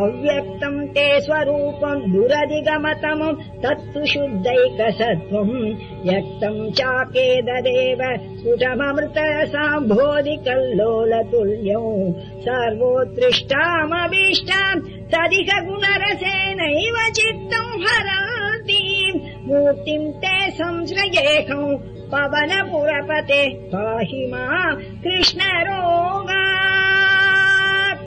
अव्यक्तम् ते स्वरूपम् दुरधिगमतमम् तत्तु शुद्धैकसत्त्वम् व्यक्तम् चाकेददेव ददेव साम्भोधिकल्लोलतुल्यौ सर्वोत्कृष्टामभीष्टाम् तदिह गुणरसेनैव चित्तम् हरातिम् मूर्तिम् ते संश्रयेखौ पवन पुरपते पाहि मा कृष्णरो